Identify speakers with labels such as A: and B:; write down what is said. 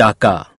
A: चाका।